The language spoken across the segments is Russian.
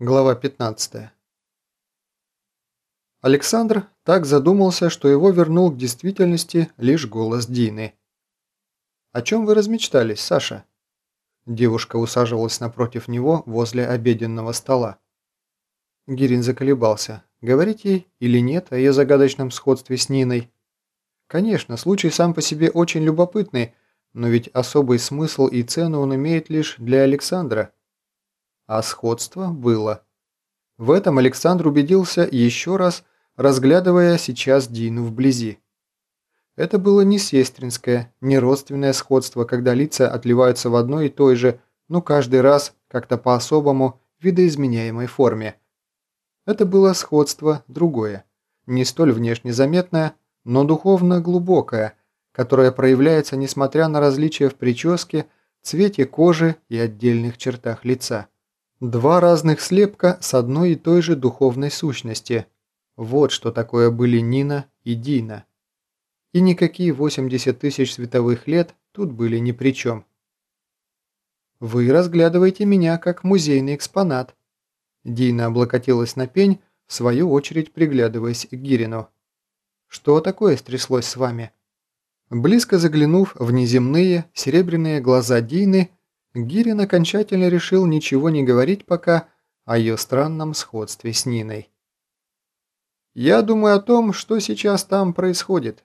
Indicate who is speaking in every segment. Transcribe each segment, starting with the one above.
Speaker 1: Глава 15. Александр так задумался, что его вернул к действительности лишь голос Дины. «О чем вы размечтались, Саша?» Девушка усаживалась напротив него возле обеденного стола. Гирин заколебался, говорить ей или нет о ее загадочном сходстве с Ниной. Конечно, случай сам по себе очень любопытный, но ведь особый смысл и цену он имеет лишь для Александра – а сходство было. В этом Александр убедился еще раз, разглядывая сейчас Дину вблизи. Это было не сестринское, не родственное сходство, когда лица отливаются в одной и той же, ну каждый раз как-то по-особому, видоизменяемой форме. Это было сходство другое, не столь внешне заметное, но духовно глубокое, которое проявляется несмотря на различия в прическе, цвете кожи и отдельных чертах лица. Два разных слепка с одной и той же духовной сущности. Вот что такое были Нина и Дина. И никакие 80 тысяч световых лет тут были ни при чем. «Вы разглядываете меня как музейный экспонат». Дина облокотилась на пень, в свою очередь приглядываясь к Гирину. «Что такое стряслось с вами?» Близко заглянув в неземные серебряные глаза Дины, Гирин окончательно решил ничего не говорить пока о ее странном сходстве с Ниной. «Я думаю о том, что сейчас там происходит».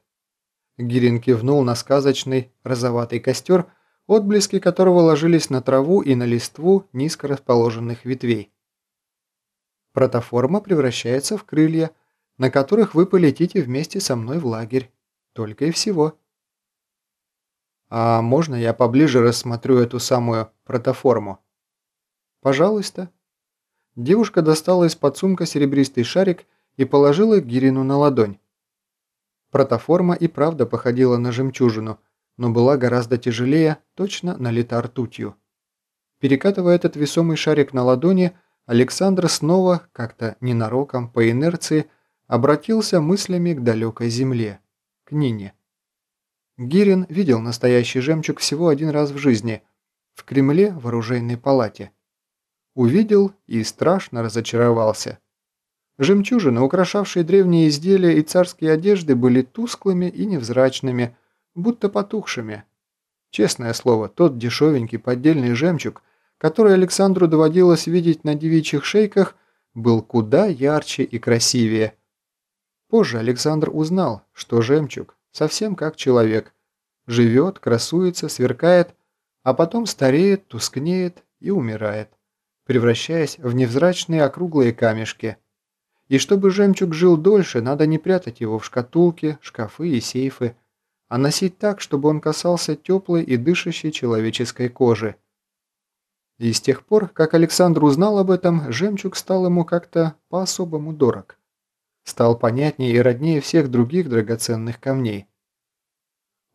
Speaker 1: Гирин кивнул на сказочный розоватый костер, отблески которого ложились на траву и на листву низко расположенных ветвей. Протоформа превращается в крылья, на которых вы полетите вместе со мной в лагерь. Только и всего. А можно я поближе рассмотрю эту самую протоформу? Пожалуйста. Девушка достала из-под сумка серебристый шарик и положила Гирину на ладонь. Протоформа и правда походила на жемчужину, но была гораздо тяжелее, точно налита ртутью. Перекатывая этот весомый шарик на ладони, Александр снова, как-то ненароком, по инерции, обратился мыслями к далекой земле, к Нине. Гирин видел настоящий жемчуг всего один раз в жизни, в Кремле в оружейной палате. Увидел и страшно разочаровался. Жемчужины, украшавшие древние изделия и царские одежды, были тусклыми и невзрачными, будто потухшими. Честное слово, тот дешевенький поддельный жемчуг, который Александру доводилось видеть на девичьих шейках, был куда ярче и красивее. Позже Александр узнал, что жемчуг совсем как человек. Живет, красуется, сверкает, а потом стареет, тускнеет и умирает, превращаясь в невзрачные округлые камешки. И чтобы жемчуг жил дольше, надо не прятать его в шкатулки, шкафы и сейфы, а носить так, чтобы он касался теплой и дышащей человеческой кожи. И с тех пор, как Александр узнал об этом, жемчуг стал ему как-то по-особому дорог стал понятнее и роднее всех других драгоценных камней.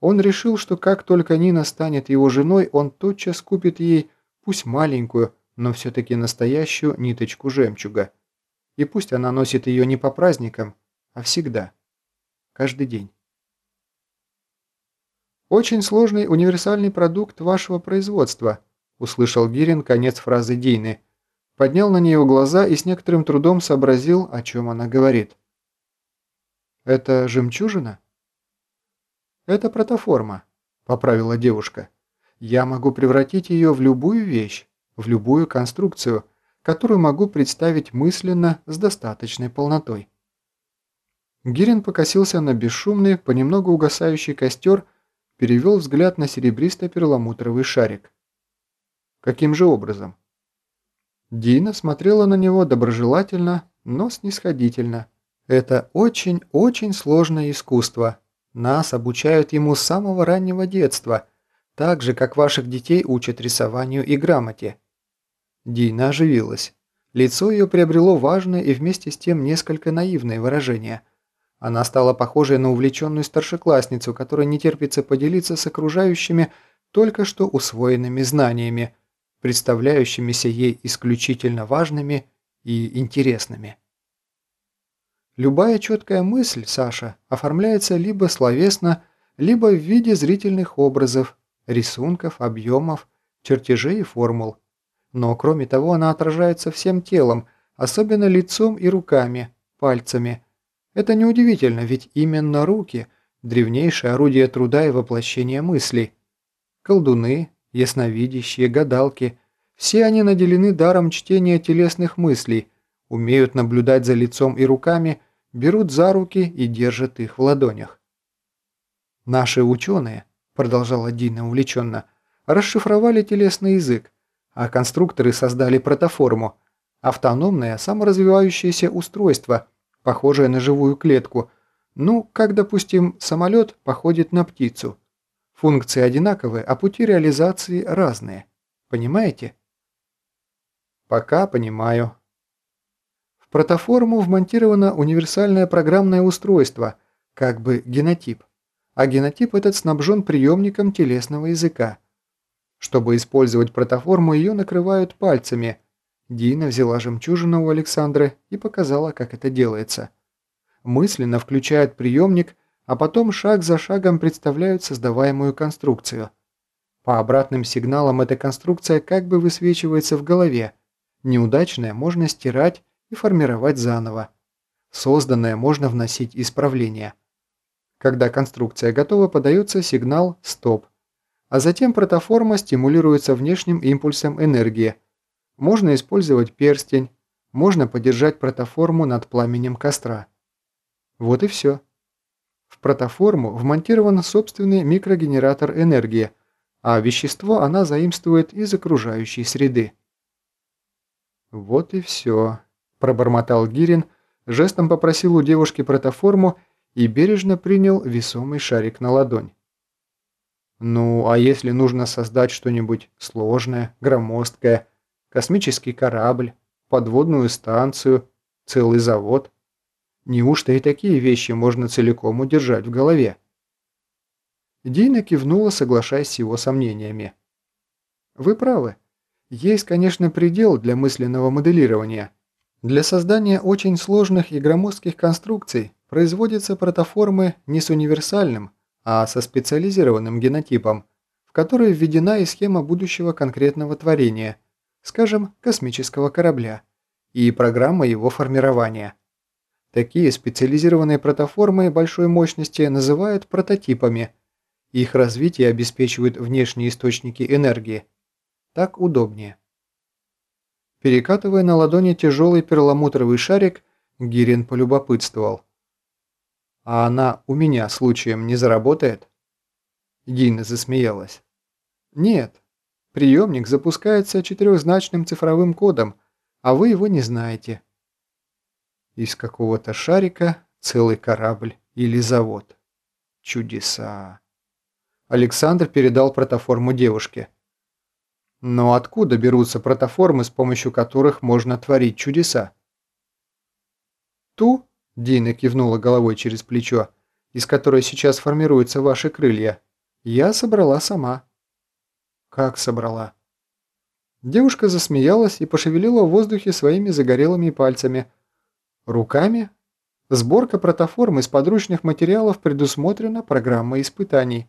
Speaker 1: Он решил, что как только Нина станет его женой, он тотчас купит ей, пусть маленькую, но все-таки настоящую ниточку жемчуга. И пусть она носит ее не по праздникам, а всегда. Каждый день. «Очень сложный универсальный продукт вашего производства», услышал Гирин конец фразы Дины. Поднял на нее глаза и с некоторым трудом сообразил, о чем она говорит. «Это жемчужина?» «Это протоформа», – поправила девушка. «Я могу превратить ее в любую вещь, в любую конструкцию, которую могу представить мысленно с достаточной полнотой». Гирин покосился на бесшумный, понемногу угасающий костер, перевел взгляд на серебристо-перламутровый шарик. «Каким же образом?» Дина смотрела на него доброжелательно, но снисходительно – это очень-очень сложное искусство. Нас обучают ему с самого раннего детства, так же, как ваших детей учат рисованию и грамоте». Дина оживилась. Лицо ее приобрело важное и вместе с тем несколько наивное выражение. Она стала похожей на увлеченную старшеклассницу, которая не терпится поделиться с окружающими только что усвоенными знаниями, представляющимися ей исключительно важными и интересными. Любая четкая мысль, Саша, оформляется либо словесно, либо в виде зрительных образов, рисунков, объемов, чертежей и формул. Но кроме того, она отражается всем телом, особенно лицом и руками, пальцами. Это неудивительно, ведь именно руки – древнейшее орудие труда и воплощения мыслей. Колдуны, ясновидящие, гадалки – все они наделены даром чтения телесных мыслей, умеют наблюдать за лицом и руками, берут за руки и держат их в ладонях. «Наши ученые», – продолжала Дина увлеченно, – расшифровали телесный язык, а конструкторы создали протоформу – автономное саморазвивающееся устройство, похожее на живую клетку, ну, как, допустим, самолет походит на птицу. Функции одинаковые, а пути реализации разные. Понимаете? Пока понимаю. В протоформу вмонтировано универсальное программное устройство, как бы генотип. А генотип этот снабжен приемником телесного языка. Чтобы использовать протоформу, ее накрывают пальцами. Дина взяла жемчужину у Александры и показала, как это делается. Мысленно включают приемник, а потом шаг за шагом представляют создаваемую конструкцию. По обратным сигналам эта конструкция как бы высвечивается в голове. Неудачное можно стирать и формировать заново. Созданное можно вносить исправления. Когда конструкция готова, подается сигнал «Стоп», а затем протоформа стимулируется внешним импульсом энергии. Можно использовать перстень, можно подержать протоформу над пламенем костра. Вот и все. В протоформу вмонтирован собственный микрогенератор энергии, а вещество она заимствует из окружающей среды. «Вот и все», – пробормотал Гирин, жестом попросил у девушки протоформу и бережно принял весомый шарик на ладонь. Ну, а если нужно создать что-нибудь сложное, громоздкое, космический корабль, подводную станцию, целый завод? Неужто и такие вещи можно целиком удержать в голове? Дина кивнула, соглашаясь с его сомнениями. Вы правы. Есть, конечно, предел для мысленного моделирования. Для создания очень сложных и громоздких конструкций производятся протоформы не с универсальным, а со специализированным генотипом, в который введена и схема будущего конкретного творения, скажем, космического корабля, и программа его формирования. Такие специализированные протоформы большой мощности называют прототипами. Их развитие обеспечивают внешние источники энергии. Так удобнее. Перекатывая на ладони тяжелый перламутровый шарик, Гирин полюбопытствовал. А она у меня случаем не заработает?» Дина засмеялась. «Нет. Приемник запускается четырехзначным цифровым кодом, а вы его не знаете». Из какого-то шарика целый корабль или завод. Чудеса. Александр передал протоформу девушке. Но откуда берутся протоформы, с помощью которых можно творить чудеса? Ту Дина кивнула головой через плечо, из которой сейчас формируются ваши крылья. Я собрала сама. Как собрала? Девушка засмеялась и пошевелила в воздухе своими загорелыми пальцами. Руками? Сборка протоформ из подручных материалов предусмотрена программой испытаний.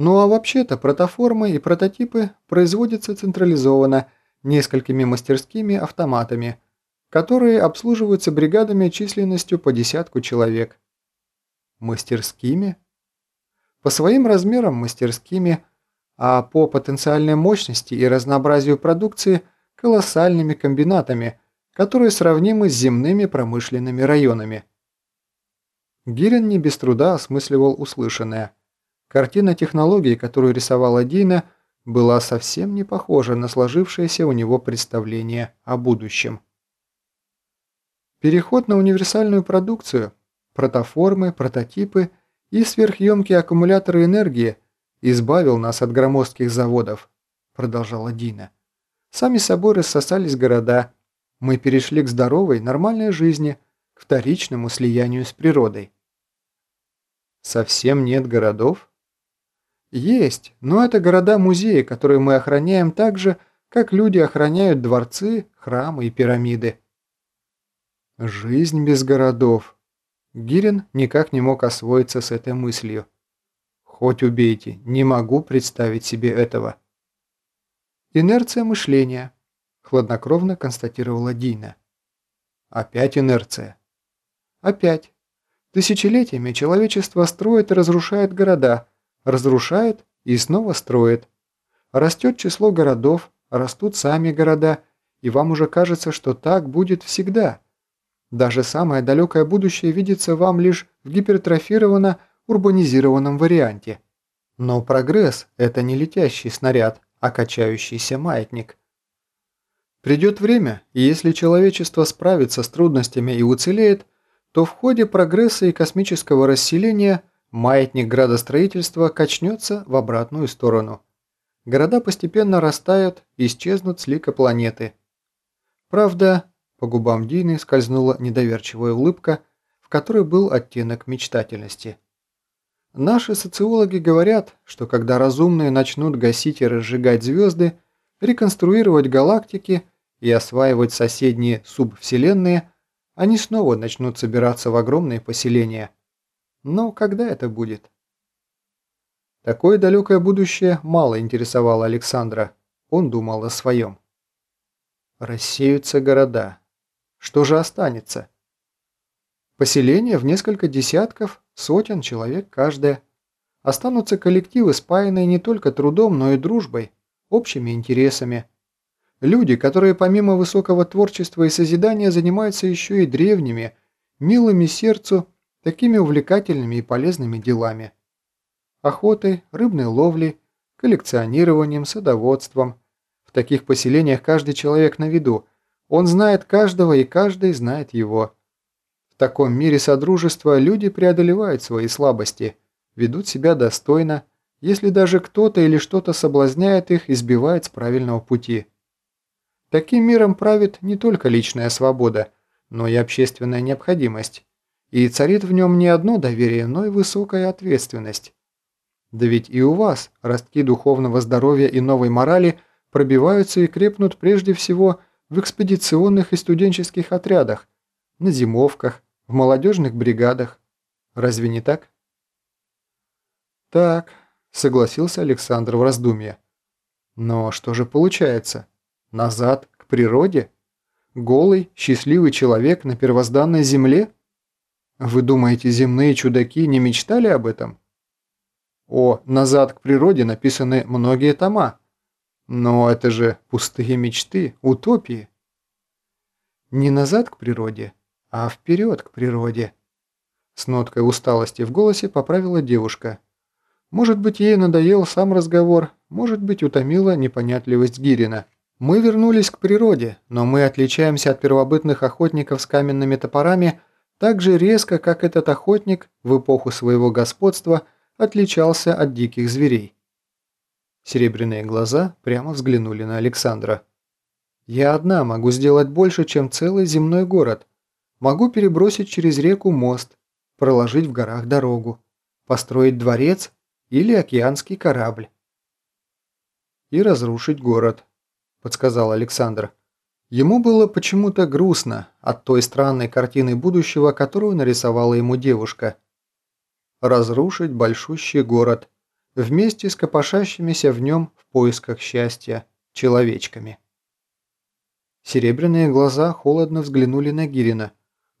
Speaker 1: Ну а вообще-то протоформы и прототипы производятся централизованно, несколькими мастерскими автоматами – которые обслуживаются бригадами численностью по десятку человек. Мастерскими? По своим размерам мастерскими, а по потенциальной мощности и разнообразию продукции колоссальными комбинатами, которые сравнимы с земными промышленными районами. Гирин не без труда осмысливал услышанное. Картина технологий, которую рисовала Дина, была совсем не похожа на сложившееся у него представление о будущем. Переход на универсальную продукцию, протоформы, прототипы и сверхъемкие аккумуляторы энергии избавил нас от громоздких заводов, продолжала Дина. Сами собой рассосались города. Мы перешли к здоровой, нормальной жизни, к вторичному слиянию с природой. Совсем нет городов? Есть, но это города-музеи, которые мы охраняем так же, как люди охраняют дворцы, храмы и пирамиды. Жизнь без городов. Гирин никак не мог освоиться с этой мыслью. Хоть убейте, не могу представить себе этого. Инерция мышления, хладнокровно констатировала Дина. Опять инерция. Опять. Тысячелетиями человечество строит и разрушает города, разрушает и снова строит. Растет число городов, растут сами города, и вам уже кажется, что так будет всегда. Даже самое далекое будущее видится вам лишь в гипертрофированно урбанизированном варианте. Но прогресс – это не летящий снаряд, а качающийся маятник. Придет время, и если человечество справится с трудностями и уцелеет, то в ходе прогресса и космического расселения маятник градостроительства качнется в обратную сторону. Города постепенно растают и исчезнут с лика планеты. Правда, по губам Дины скользнула недоверчивая улыбка, в которой был оттенок мечтательности. Наши социологи говорят, что когда разумные начнут гасить и разжигать звезды, реконструировать галактики и осваивать соседние субвселенные, они снова начнут собираться в огромные поселения. Но когда это будет? Такое далекое будущее мало интересовало Александра. Он думал о своем. Рассеются города. Что же останется? Поселение в несколько десятков, сотен человек каждое. Останутся коллективы, спаянные не только трудом, но и дружбой, общими интересами. Люди, которые помимо высокого творчества и созидания занимаются еще и древними, милыми сердцу, такими увлекательными и полезными делами. Охотой, рыбной ловлей, коллекционированием, садоводством. В таких поселениях каждый человек на виду. Он знает каждого, и каждый знает его таком мире содружества люди преодолевают свои слабости, ведут себя достойно, если даже кто-то или что-то соблазняет их и сбивает с правильного пути. Таким миром правит не только личная свобода, но и общественная необходимость. И царит в нем не одно доверие, но и высокая ответственность. Да ведь и у вас ростки духовного здоровья и новой морали пробиваются и крепнут прежде всего в экспедиционных и студенческих отрядах, на зимовках, в молодежных бригадах. Разве не так? Так, согласился Александр в раздумье. Но что же получается? Назад, к природе? Голый, счастливый человек на первозданной земле? Вы думаете, земные чудаки не мечтали об этом? О, «Назад к природе» написаны многие тома. Но это же пустые мечты, утопии. Не назад к природе, а вперед к природе. С ноткой усталости в голосе поправила девушка. Может быть, ей надоел сам разговор, может быть, утомила непонятливость Гирина. Мы вернулись к природе, но мы отличаемся от первобытных охотников с каменными топорами так же резко, как этот охотник в эпоху своего господства отличался от диких зверей. Серебряные глаза прямо взглянули на Александра. «Я одна могу сделать больше, чем целый земной город. Могу перебросить через реку мост, проложить в горах дорогу, построить дворец или океанский корабль. И разрушить город, подсказал Александр. Ему было почему-то грустно от той странной картины будущего, которую нарисовала ему девушка. Разрушить большущий город вместе с копошащимися в нем в поисках счастья человечками. Серебряные глаза холодно взглянули на Гирина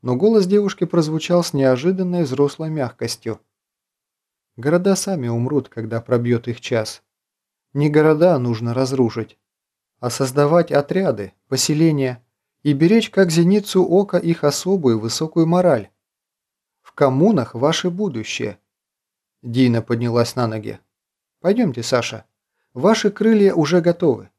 Speaker 1: но голос девушки прозвучал с неожиданной взрослой мягкостью. Города сами умрут, когда пробьет их час. Не города нужно разрушить, а создавать отряды, поселения и беречь как зеницу ока их особую высокую мораль. В коммунах ваше будущее. Дина поднялась на ноги. Пойдемте, Саша. Ваши крылья уже готовы.